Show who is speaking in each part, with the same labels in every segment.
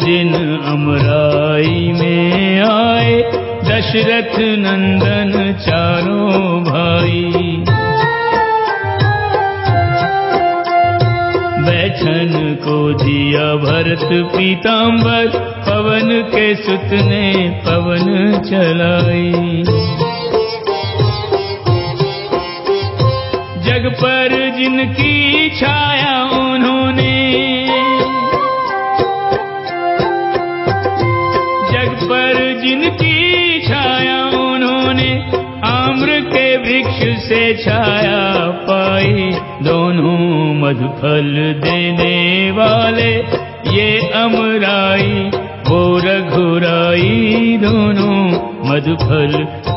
Speaker 1: दिन अमराई में आए, दशरथ नंदन चारों भाई। बैठन को दिया भरत पीताम्बर पवन के सुत ने पवन चलाई। जग पर जिनकी छाया उन्होंने जिनकी छाया उन्होंने आम्र के वृक्ष से छाया पाई। दोनों मधुफल देने वाले, ये अमराई, वो रघुराई, दोनों मधुफल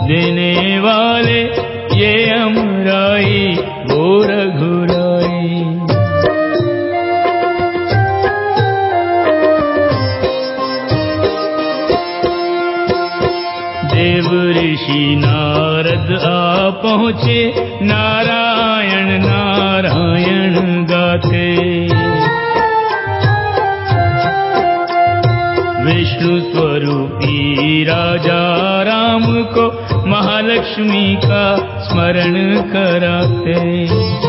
Speaker 1: देने वाले, ये अमराई। नारायण नारायण गाते विष्णु स्वरूपी राजा राम को महालक्ष्मी का स्मरण कराते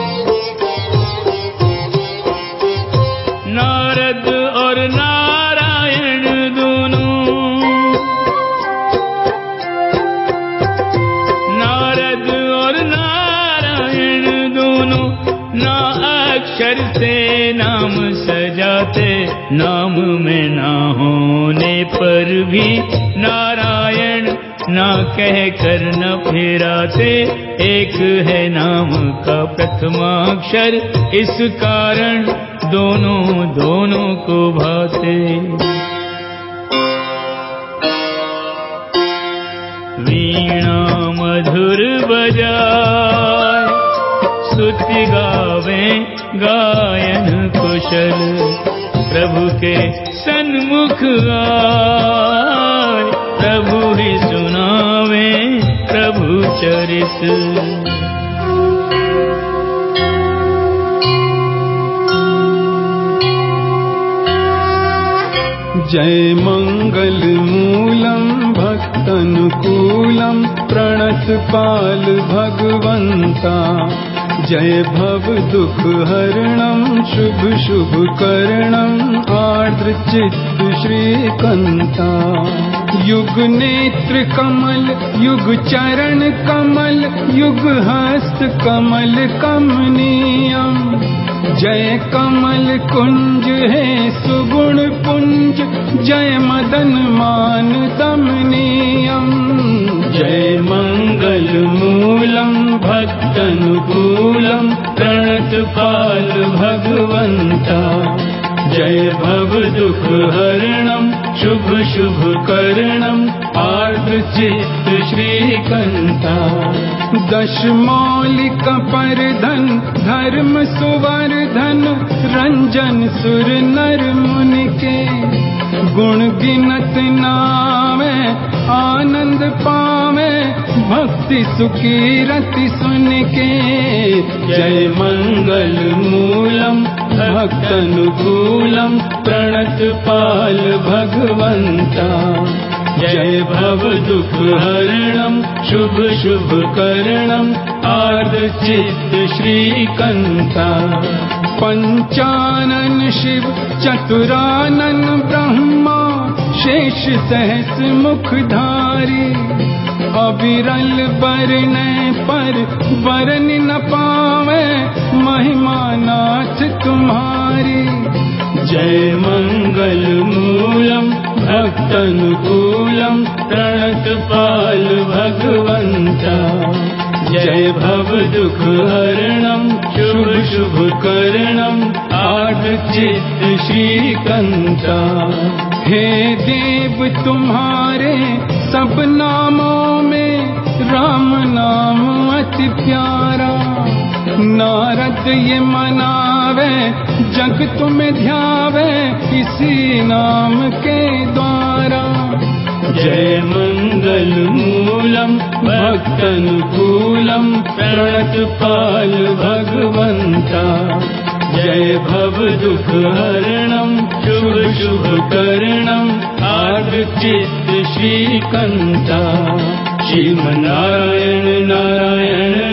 Speaker 1: से नाम सजाते, नाम में ना होने पर भी नारायण ना कह कर न फिराते। एक है नाम का प्रथमाक्षर इस कारण दोनों दोनों को भाते। वीणा मधुर बजाय गावे गायन कुशल। प्रभु के सन्मुख आय प्रभु ही सुनावे प्रभु चरित।
Speaker 2: जय मङ्गल मूलम् भक्तनुकूलम् प्रणतपाल भगवन्ता जय भव दुःख हरणम् शुभ शुभ करणम् आर्द्रचित्त श्रीकन्ता युग नेत्र कमल युग चरण कमल युग हस्त कमल कमनीयम्। जय कमल कुंज है सुगुण पुंज जय मदन मान दमनीयम
Speaker 1: जय मङ्गल मूल भक्तभूल प्रणत पाल जय भव शुभ शुभ कर्णम् आर्द्रेत श्रीकन्ता।
Speaker 2: दशमौलिकपरधन धर्म सुवर्धन रञ्जन सुर नर मुन के गुण नाम आनंद पावे भक्ति सुखी रति सुन के
Speaker 1: जय मङ्गल मूलम् भक्तनुकूलम् प्रणतपाल भगवन्ता जय भव दुःख हरणम् शुभ शुभ करणम् आर्द्रचित्त श्रीकन्ता
Speaker 2: पंचानन शिव चतुरानन ब्रह्मा शेष सहस मुखधारी, अविरल बरन पर बरन न पावे महिमा नाथ तुम्हारी।
Speaker 1: जय मङ्गल मूलम् भक्तनुकूलम् प्रणतपाल भगवन्ता जय भव दुख हरणम् शुभ शुभ करणम् आर्द्रचित्त श्रीकन्ता
Speaker 2: हे देव तुम्हारे सब नामों में राम नाम अति प्यारा। नारद ये मनावे, जग तुम्हें ध्यावे, इसी नाम के द्वारा।
Speaker 1: जय मङ्गलमूलम् भक्तनुकूलम् भक्तं भगवन्ता जय भव दुःख शुभ शुभकरणम् आगचित् श्रीकन्ता श्रीमनारायण नारायण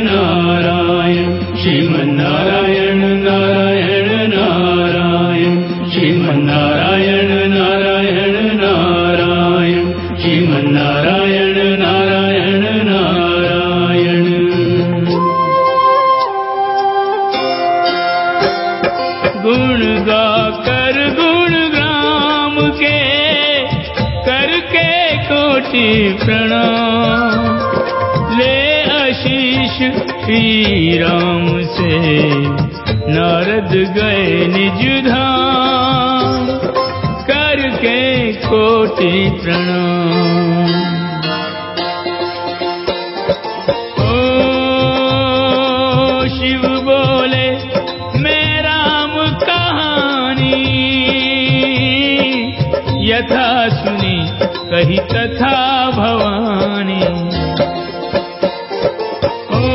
Speaker 1: कोटि प्रणाम। ले आशीष श्री राम से नारद गए निज धाम। करके कोटि प्रणाम। यथा सुनी कही तथा भवानी। ओ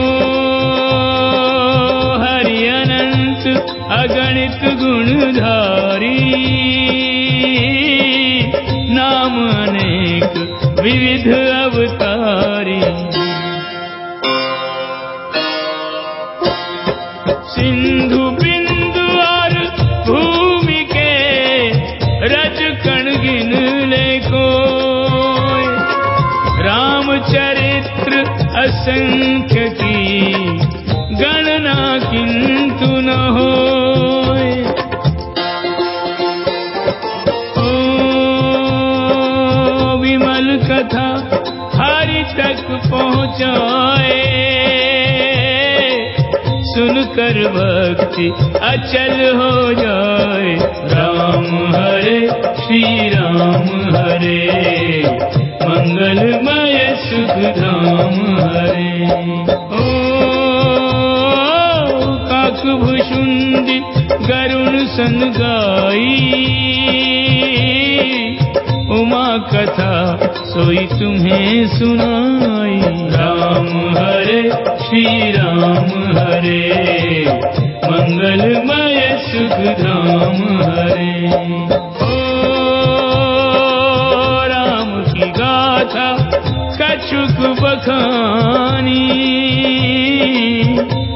Speaker 1: हरि अनंत अगणित गुणधारी। नाम अनेक विविध अवतारी असंख्य की गणना किंतु न ओ विमल कथा हरि तक पहुँचाए। सुनकर भक्ति अचल हो जाए। राम हरे, श्री राम हरे। मंगलमय सुख धाम हरे। ओ काक भुषुंडी गरुण सन गाई उमा कथा सोई तुम्हें सुनाई। राम हरे, श्री राम हरे। मंगलमय सुख धाम हरे। ओ, राम की गाथा कछुक बखानी।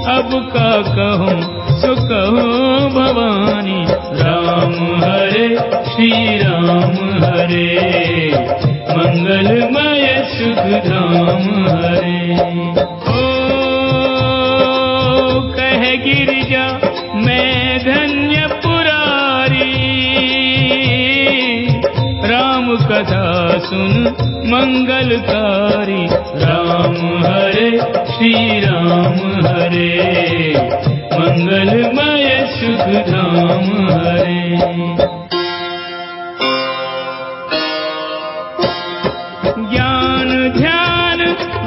Speaker 1: अब का कहूँ, सो कहो भवानी, राम हरे श्री राम हरे। मंगलमय सुख धाम हरे। ओ, कह गिरिजा, मैं धन्य पुरारी। राम कथा सुन मंगलकारी। राम हरे श्री राम हरे। मंगलमय सुख धाम हरे। ज्ञान ध्यान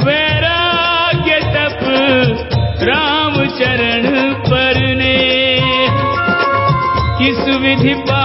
Speaker 1: वैराग्य तप राम चरण परने किस विधि पाया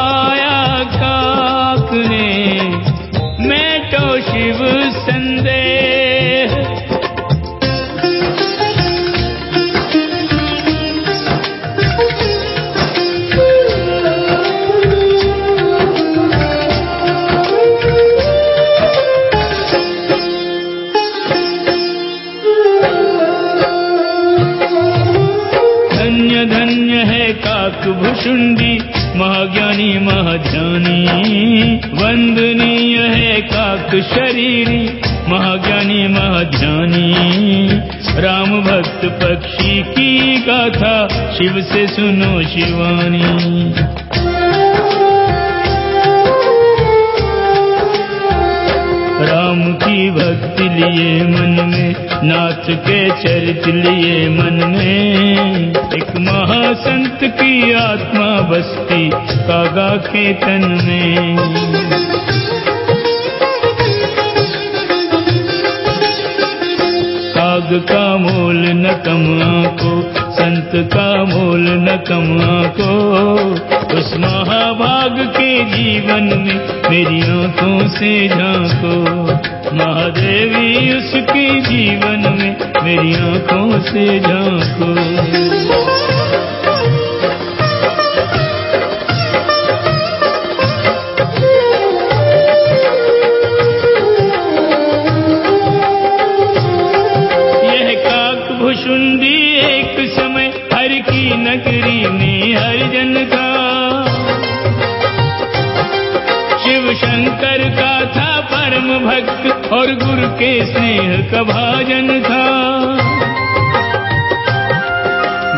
Speaker 1: महाध्यानी राम भक्त पक्षी की गाथा, शिव से सुनो शिवानी। राम की भक्ति लिए मन में, नाथ के चरित लिए मन में। एक महासंत की आत्मा बसती कागा के तन में। काग का मोल न कमा को संत का मोल न कमा को उस महाभाग के जीवन में मेरी आँखों से झांको। महादेवी, उसके जीवन में मेरी आँखों से झांको। नगरी ने हर जन का। शिव शंकर का था परम भक्त और गुरु के स्नेह का भाजन था।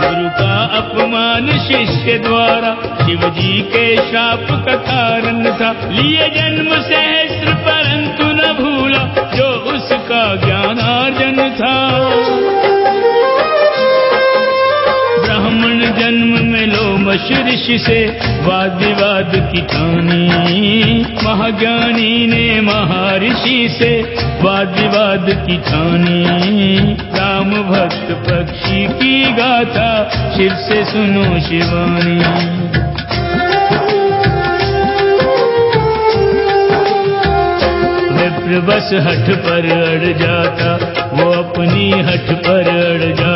Speaker 1: गुरु का अपमान शिष्य द्वारा शिव जी के शाप का कारण था। लिए जन्म सहस्त्र, परंतु न भूला जो उसका ज्ञान अर्जन था। में ऋषि से वाद विवाद की ठानी। महाज्ञानी ने महर्षि से वाद विवाद की ठानी। राम भक्त पक्षी की गाथा, शिव से सुनो शिवानी। बस हठ पर अड़ जाता, वो अपनी हठ पर अड़ जाता।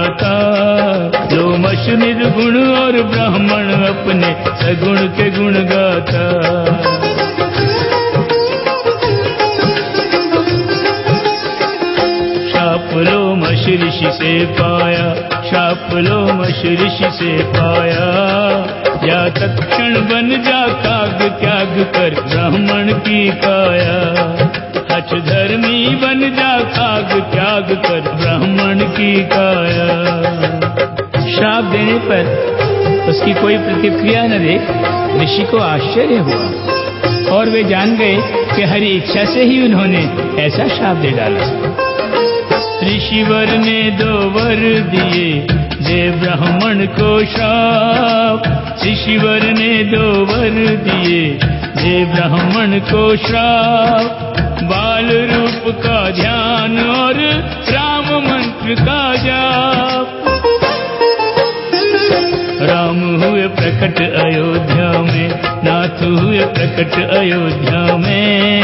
Speaker 1: निर्गुण और ब्राह्मण अपने सगुण के गुण गाता। शाप लोमश ऋषि से पाया, शाप लोमश ऋषि से पाया। या तक्षण बन जा काग, त्याग कर ब्राह्मण की काया। हच धर्मी बन जा काग, त्याग कर ब्राह्मण की काया।
Speaker 3: श्राप देने पर उसकी कोई प्रतिक्रिया न देख ऋषि को आश्चर्य हुआ। और वे जान गए कि हरी इच्छा से ही उन्होंने ऐसा श्राप दे डाला।
Speaker 1: ऋषिवर ने दो वर दिए दे ब्राह्मण को श्राप। ऋषिवर ने दो वर दिए दे ब्राह्मण को श्राप। बाल रूप का ध्यान और राम मंत्र का जाप। राम हुए प्रकट अयोध्या में, नाथ हुए प्रकट अयोध्या में।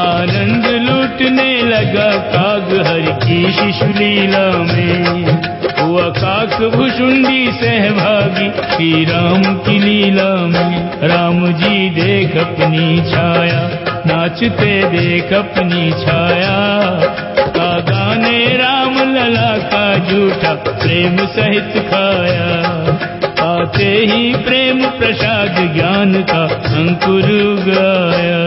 Speaker 1: आनंद लूटने लगा काग हरि की शिशु लीला में। हुआ काक भुषुंडी सहभागी श्री राम की लीला में। राम जी देख अपनी छाया, नाचते देख अपनी छाया। कागा ने राम लला का झूठा प्रेम सहित खाया। आते ही प्रेम प्रसाद ज्ञान का अंकुर गाया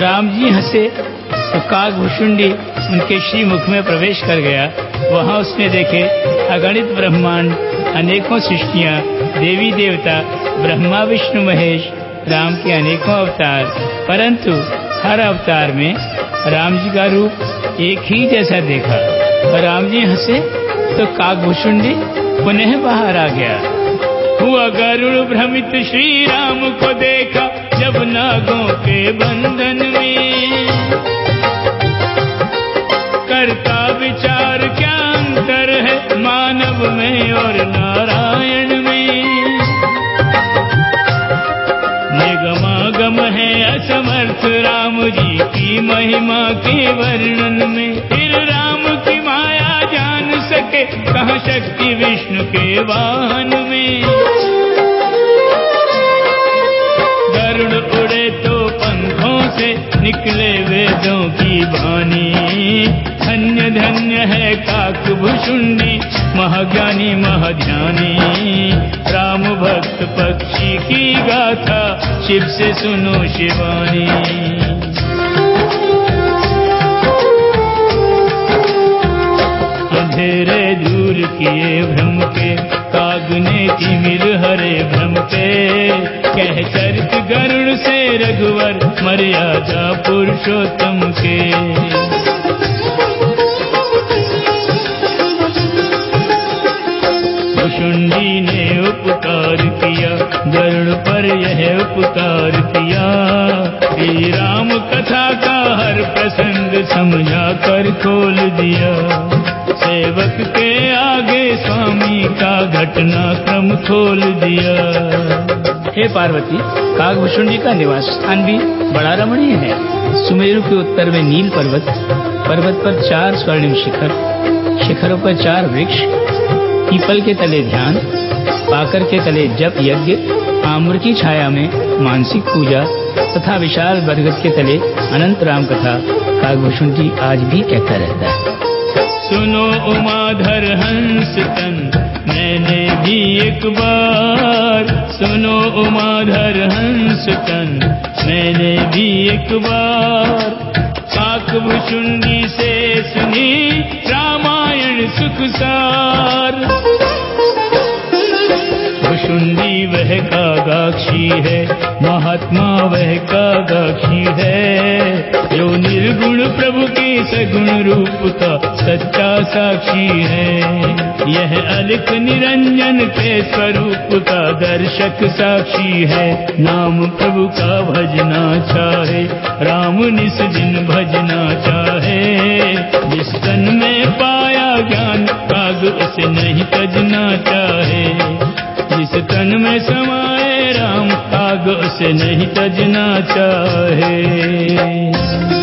Speaker 3: राम जी हंसे तो काग भुषुंडी उनके श्री मुख में प्रवेश कर गया। वहाँ उसने देखे अगणित ब्रह्मांड, अनेकों सृष्टियाँ, देवी देवता, ब्रह्मा, विष्णु, महेश, राम के अनेकों अवतार। परंतु हर अवतार में राम जी का रूप एक ही जैसा देखा। और राम जी हंसे तो काग भुषुंडी पुनः बाहर आ गया।
Speaker 1: हुआ गरुड़ भ्रमित श्री राम को देखा जब नागों के बंधन में। करता विचार क्या अंतर है मानव में और नारायण में? निगमागम है असमर्थ राम जी की महिमा के वर्णन में। फिर राम सके कहाँ शक्ति विष्णु के वाहन में। गरुड़ उड़े तो पंखों से निकले वेदों की बानी धन्य धन्य है काक भुषुंडी महाज्ञानी, महाध्यानी। राम भक्त पक्षी की गाथा, शिव से सुनो शिवानी। भ्रम के काग ने तिमिर हरे भ्रम पे। कह चरित गरुण से रघुवर मर्यादा पुरुषोत्तम के। भुषुंडी ने उपकार किया, गरुड़ पर यह उपकार किया। श्री राम कथा का हर प्रसंग समझा कर खोल दिया। सेवक के आगे स्वामी का घटना क्रम खोल दिया।
Speaker 3: हे पार्वती, कागभूषण जी का निवास स्थान भी बड़ा रमणीय है। सुमेरु के उत्तर में नील पर्वत पर्वत पर चार स्वर्णिम शिखर, शिखरों पर चार वृक्ष, पीपल के तले ध्यान, पाकर के तले जप यज्ञ, आम्र की छाया में मानसिक पूजा तथा विशाल बरगद के तले अनंत राम कथा कागभूषुंडी आज भी कहता रहता है।
Speaker 1: सुनो उमाधर हंस तन मैंने भी एक बार। सुनो उमाधर हंस तन मैंने भी एक बार। काक काकभुचुंडी से सुनी रामायण सुखसार भुषुंडी वह कागाक्षी है, महात्मा वह कागाक्षी है। जो निर्गुण प्रभु के सगुण रूप का सच्चा साक्षी है। यह अलख निरंजन के स्वरूप का दर्शक साक्षी है। नाम प्रभु का भजना चाहे, राम निस दिन भजना चाहे। जिस तन में पाया ज्ञान, काग उसे नहीं तजना चाहे। जिस तन में समाए राम आगो से नहीं तजना चाहे।